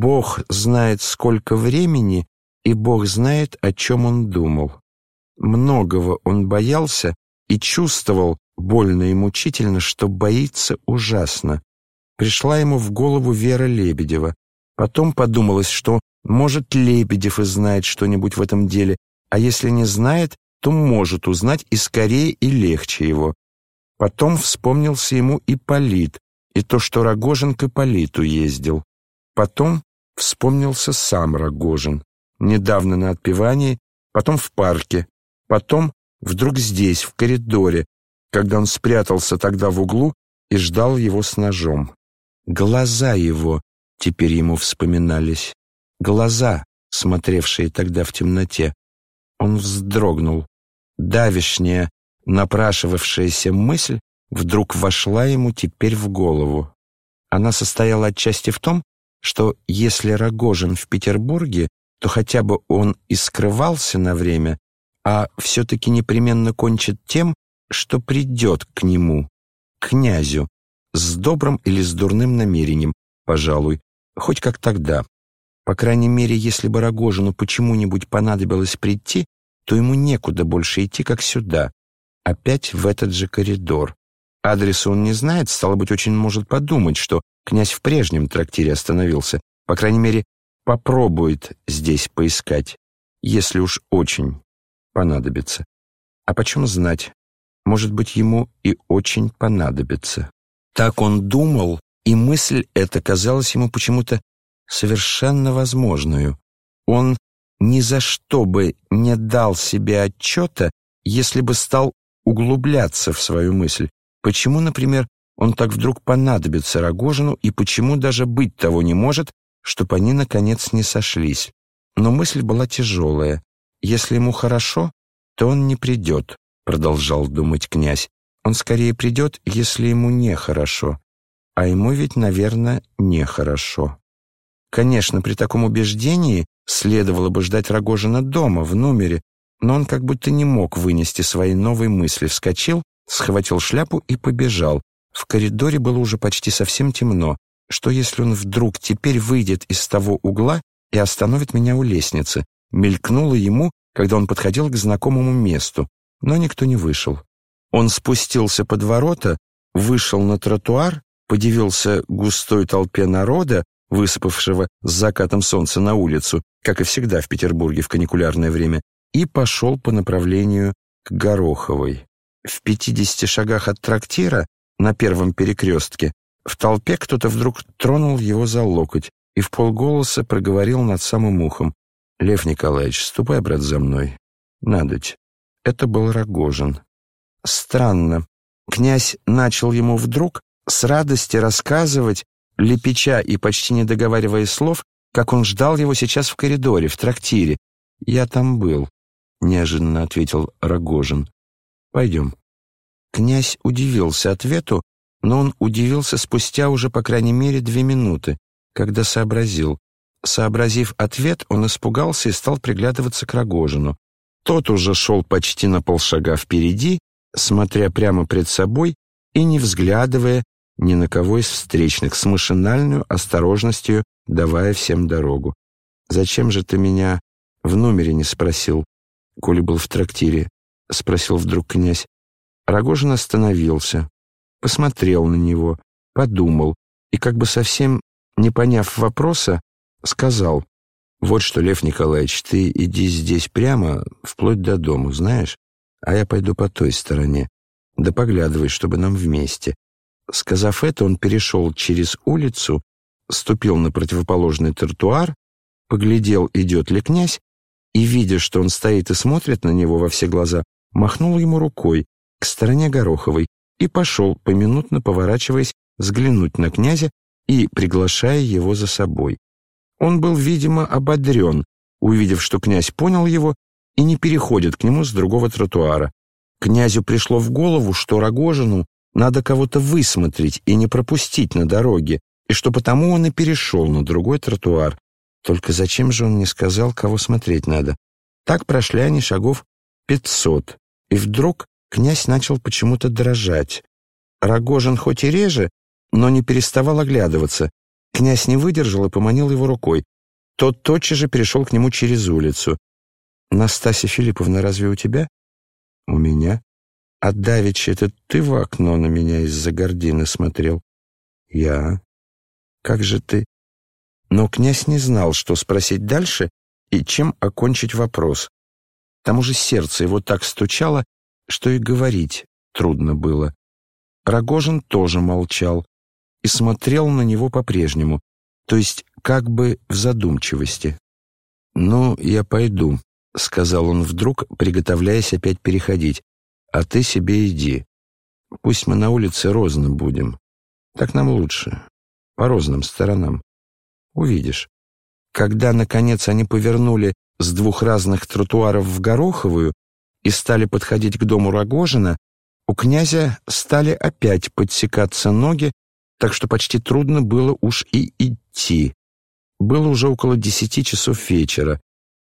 Бог знает, сколько времени, и Бог знает, о чем он думал. Многого он боялся и чувствовал, больно и мучительно, что боится ужасно. Пришла ему в голову Вера Лебедева. Потом подумалось, что, может, Лебедев и знает что-нибудь в этом деле, а если не знает, то может узнать и скорее, и легче его. Потом вспомнился ему и Полит, и то, что Рогожин к Ипполиту ездил. Потом вспомнился сам Рогожин, недавно на отпевании, потом в парке, потом вдруг здесь, в коридоре, когда он спрятался тогда в углу и ждал его с ножом. Глаза его теперь ему вспоминались. Глаза, смотревшие тогда в темноте. Он вздрогнул. Давишняя, напрашивавшаяся мысль вдруг вошла ему теперь в голову. Она состояла отчасти в том, что если Рогожин в Петербурге, то хотя бы он и скрывался на время, а все-таки непременно кончит тем, что придет к нему, к князю, с добрым или с дурным намерением, пожалуй, хоть как тогда. По крайней мере, если бы Рогожину почему-нибудь понадобилось прийти, то ему некуда больше идти, как сюда, опять в этот же коридор. Адреса он не знает, стало быть, очень может подумать, что князь в прежнем трактире остановился. По крайней мере, попробует здесь поискать, если уж очень понадобится. А почем знать? Может быть, ему и очень понадобится. Так он думал, и мысль эта казалась ему почему-то совершенно возможную. Он ни за что бы не дал себе отчета, если бы стал углубляться в свою мысль. Почему, например, он так вдруг понадобится Рогожину и почему даже быть того не может, чтобы они, наконец, не сошлись. Но мысль была тяжелая. Если ему хорошо, то он не придет, продолжал думать князь. Он скорее придет, если ему нехорошо. А ему ведь, наверное, нехорошо. Конечно, при таком убеждении следовало бы ждать Рогожина дома, в номере, но он как будто не мог вынести свои новые мысли, вскочил схватил шляпу и побежал. В коридоре было уже почти совсем темно. Что если он вдруг теперь выйдет из того угла и остановит меня у лестницы? Мелькнуло ему, когда он подходил к знакомому месту, но никто не вышел. Он спустился под ворота, вышел на тротуар, подивился густой толпе народа, высыпавшего с закатом солнца на улицу, как и всегда в Петербурге в каникулярное время, и пошел по направлению к Гороховой. В пятидесяти шагах от трактира, на первом перекрестке, в толпе кто-то вдруг тронул его за локоть и в полголоса проговорил над самым ухом. «Лев Николаевич, ступай, брат, за мной. Надоть». Это был Рогожин. Странно. Князь начал ему вдруг с радости рассказывать, лепеча и почти не договаривая слов, как он ждал его сейчас в коридоре, в трактире. «Я там был», — неожиданно ответил Рогожин. Пойдем». Князь удивился ответу, но он удивился спустя уже, по крайней мере, две минуты, когда сообразил. Сообразив ответ, он испугался и стал приглядываться к Рогожину. Тот уже шел почти на полшага впереди, смотря прямо пред собой и не взглядывая ни на кого из встречных, с машинальной осторожностью давая всем дорогу. «Зачем же ты меня в номере не спросил, коли был в трактире?» — спросил вдруг князь. Рогожин остановился, посмотрел на него, подумал и, как бы совсем не поняв вопроса, сказал, «Вот что, Лев Николаевич, ты иди здесь прямо, вплоть до дому, знаешь, а я пойду по той стороне. Да поглядывай, чтобы нам вместе». Сказав это, он перешел через улицу, ступил на противоположный тротуар, поглядел, идет ли князь, и, видя, что он стоит и смотрит на него во все глаза, махнул ему рукой к стороне Гороховой и пошел, поминутно поворачиваясь, взглянуть на князя и приглашая его за собой. Он был, видимо, ободрен, увидев, что князь понял его и не переходит к нему с другого тротуара. Князю пришло в голову, что Рогожину надо кого-то высмотреть и не пропустить на дороге, и что потому он и перешел на другой тротуар. Только зачем же он не сказал, кого смотреть надо? Так прошли они шагов пятьсот, и вдруг князь начал почему-то дрожать. Рогожин хоть и реже, но не переставал оглядываться. Князь не выдержал и поманил его рукой. Тот тотчас же перешел к нему через улицу. «Настасья Филипповна, разве у тебя?» «У меня». «А давеча это ты в окно на меня из-за гордины смотрел?» «Я». «Как же ты?» Но князь не знал, что спросить дальше и чем окончить вопрос. К тому же сердце его так стучало, что и говорить трудно было. Рогожин тоже молчал и смотрел на него по-прежнему, то есть как бы в задумчивости. «Ну, я пойду», — сказал он вдруг, приготовляясь опять переходить. «А ты себе иди. Пусть мы на улице розно будем. Так нам лучше. По розным сторонам. Увидишь». Когда, наконец, они повернули с двух разных тротуаров в Гороховую и стали подходить к дому Рогожина, у князя стали опять подсекаться ноги, так что почти трудно было уж и идти. Было уже около десяти часов вечера.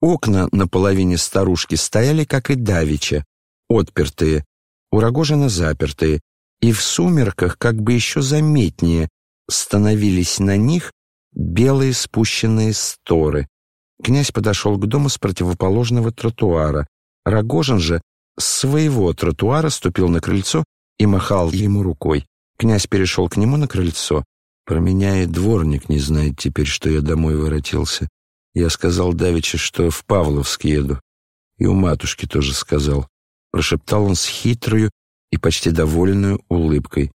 Окна на половине старушки стояли, как и давича, отпертые, у Рогожина запертые, и в сумерках как бы еще заметнее становились на них белые спущенные сторы. Князь подошел к дому с противоположного тротуара. Рогожин же с своего тротуара ступил на крыльцо и махал ему рукой. Князь перешел к нему на крыльцо. Про меня и дворник не знает теперь, что я домой воротился. Я сказал Давича, что в Павловск еду. И у матушки тоже сказал. Прошептал он с хитрою и почти довольную улыбкой.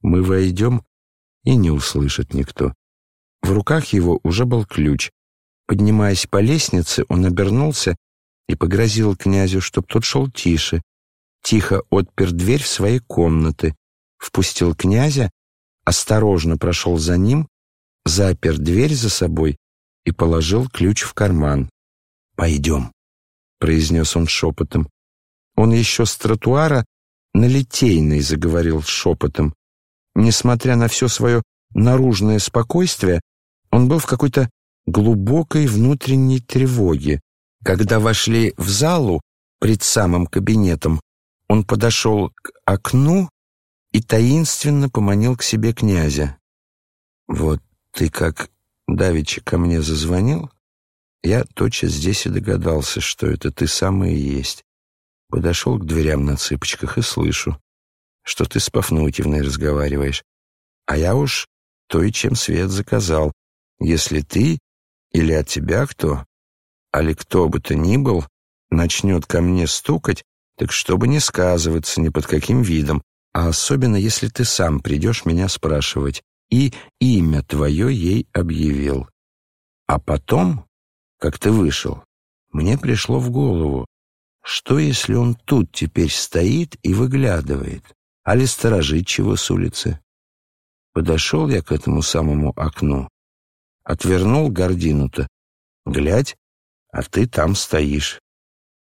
Мы войдем, и не услышит никто. В руках его уже был ключ. Поднимаясь по лестнице, он обернулся и погрозил князю, чтоб тот шел тише. Тихо отпер дверь в своей комнаты, впустил князя, осторожно прошел за ним, запер дверь за собой и положил ключ в карман. «Пойдем», — произнес он шепотом. Он еще с тротуара на Литейной заговорил шепотом. Несмотря на все свое наружное спокойствие, он был в какой-то глубокой внутренней тревоге. Когда вошли в залу пред самым кабинетом, он подошел к окну и таинственно поманил к себе князя. «Вот ты как давеча ко мне зазвонил, я тотчас здесь и догадался, что это ты самый и есть. Подошел к дверям на цыпочках и слышу, что ты с Пафнутьевной разговариваешь. А я уж то и чем свет заказал, если ты или от тебя кто, али кто бы то ни был, начнет ко мне стукать, так чтобы не сказываться ни под каким видом, а особенно если ты сам придешь меня спрашивать, и имя твое ей объявил. А потом, как ты вышел, мне пришло в голову, что если он тут теперь стоит и выглядывает, али сторожит чего с улицы? Подошел я к этому самому окну Отвернул гордину-то. Глядь, а ты там стоишь.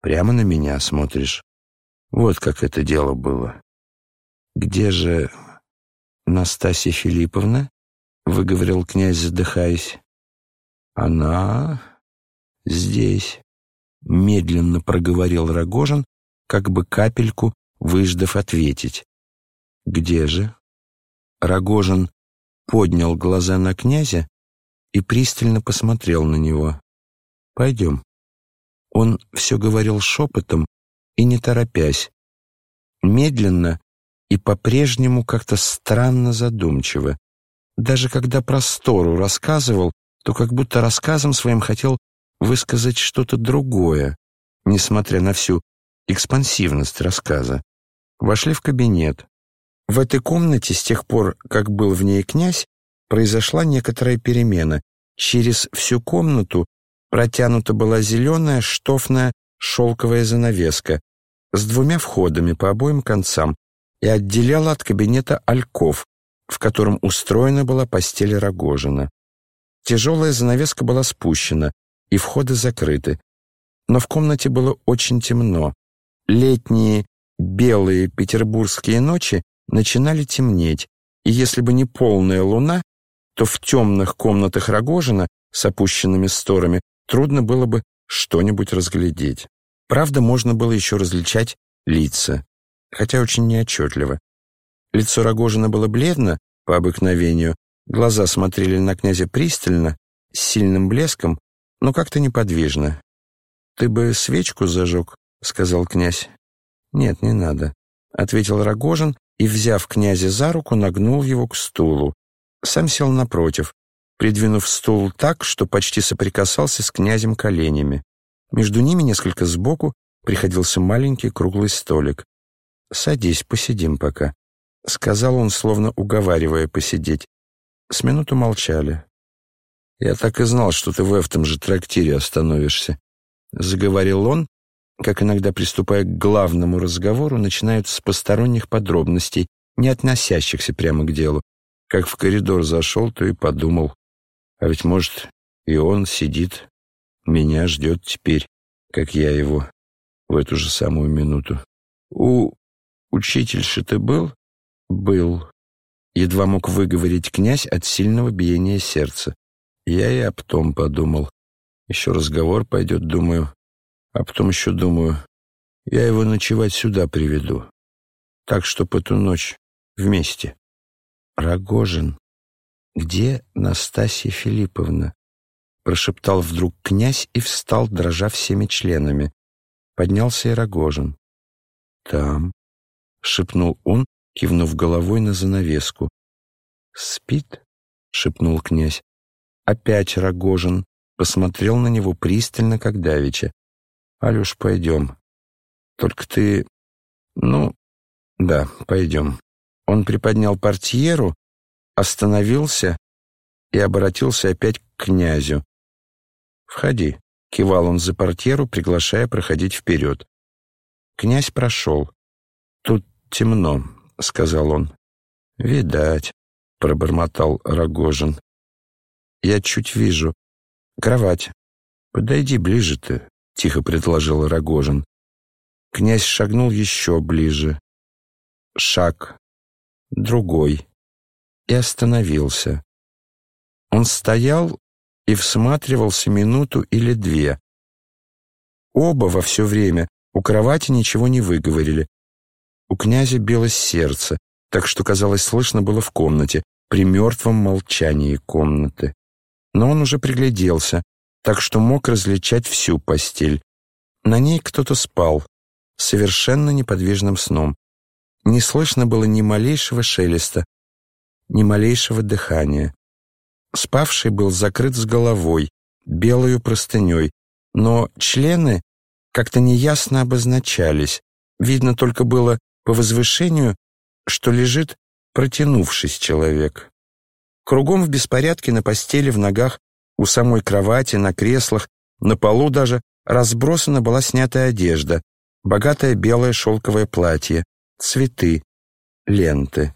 Прямо на меня смотришь. Вот как это дело было. Где же Настасья Филипповна? Выговорил князь, задыхаясь. Она здесь. Медленно проговорил Рогожин, как бы капельку выждав ответить. Где же? Рогожин поднял глаза на князя и пристально посмотрел на него. «Пойдем». Он все говорил шепотом и не торопясь, медленно и по-прежнему как-то странно задумчиво. Даже когда про Стору рассказывал, то как будто рассказом своим хотел высказать что-то другое, несмотря на всю экспансивность рассказа. Вошли в кабинет. В этой комнате, с тех пор, как был в ней князь, произошла некоторая перемена. Через всю комнату протянута была зеленая штофная шелковая занавеска с двумя входами по обоим концам и отделяла от кабинета альков, в котором устроена была постель Рогожина. Тяжелая занавеска была спущена, и входы закрыты. Но в комнате было очень темно. Летние белые петербургские ночи начинали темнеть, и если бы не полная луна, то в темных комнатах Рогожина с опущенными сторами трудно было бы что-нибудь разглядеть. Правда, можно было еще различать лица, хотя очень неотчетливо. Лицо Рогожина было бледно, по обыкновению, Глаза смотрели на князя пристально, с сильным блеском, но как-то неподвижно. «Ты бы свечку зажег?» — сказал князь. «Нет, не надо», — ответил Рогожин и, взяв князя за руку, нагнул его к стулу. Сам сел напротив, придвинув стул так, что почти соприкасался с князем коленями. Между ними несколько сбоку приходился маленький круглый столик. «Садись, посидим пока», — сказал он, словно уговаривая посидеть. С минуту молчали. «Я так и знал, что ты в этом же трактире остановишься», — заговорил он, как иногда, приступая к главному разговору, начинают с посторонних подробностей, не относящихся прямо к делу. Как в коридор зашел, то и подумал. А ведь, может, и он сидит, меня ждет теперь, как я его, в эту же самую минуту. У учительши ты был? Был. Едва мог выговорить князь от сильного биения сердца. Я и об том подумал. Еще разговор пойдет, думаю. А потом еще думаю, я его ночевать сюда приведу. Так что по ту ночь вместе. Рогожин, где Настасья Филипповна? Прошептал вдруг князь и встал, дрожа всеми членами. Поднялся и Рогожин. Там, шепнул он, кивнув головой на занавеску. «Спит?» — шепнул князь. Опять Рогожин посмотрел на него пристально, как давеча. «Алюш, пойдем. Только ты... Ну, да, пойдем». Он приподнял портьеру, остановился и обратился опять к князю. «Входи», — кивал он за портьеру, приглашая проходить вперед. Князь прошел. «Тут темно», — сказал он. «Видать», — пробормотал Рогожин. «Я чуть вижу. Кровать. Подойди ближе ты», — тихо предложил Рогожин. Князь шагнул еще ближе. Шаг. Другой. И остановился. Он стоял и всматривался минуту или две. Оба во все время у кровати ничего не выговорили, у князя билось сердце, так что, казалось, слышно было в комнате, при мертвом молчании комнаты. Но он уже пригляделся, так что мог различать всю постель. На ней кто-то спал, совершенно неподвижным сном. Не слышно было ни малейшего шелеста, ни малейшего дыхания. Спавший был закрыт с головой, белою простыней, но члены как-то неясно обозначались. Видно только было по возвышению, что лежит, протянувшись человек. Кругом в беспорядке на постели, в ногах, у самой кровати, на креслах, на полу даже разбросана была снятая одежда, богатое белое шелковое платье, цветы, ленты.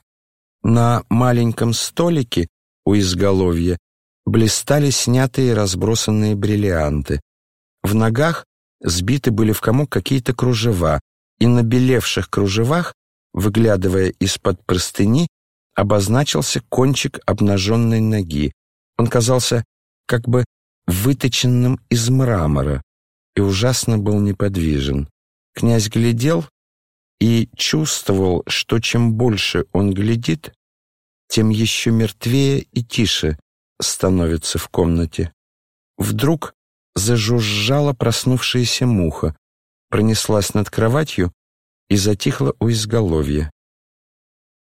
На маленьком столике у изголовья блистали снятые разбросанные бриллианты. В ногах сбиты были в комок какие-то кружева, и на белевших кружевах, выглядывая из-под простыни, обозначился кончик обнаженной ноги. Он казался как бы выточенным из мрамора и ужасно был неподвижен. Князь глядел и чувствовал, что чем больше он глядит, тем еще мертвее и тише становится в комнате. Вдруг зажужжала проснувшаяся муха, пронеслась над кроватью и затихла у изголовья.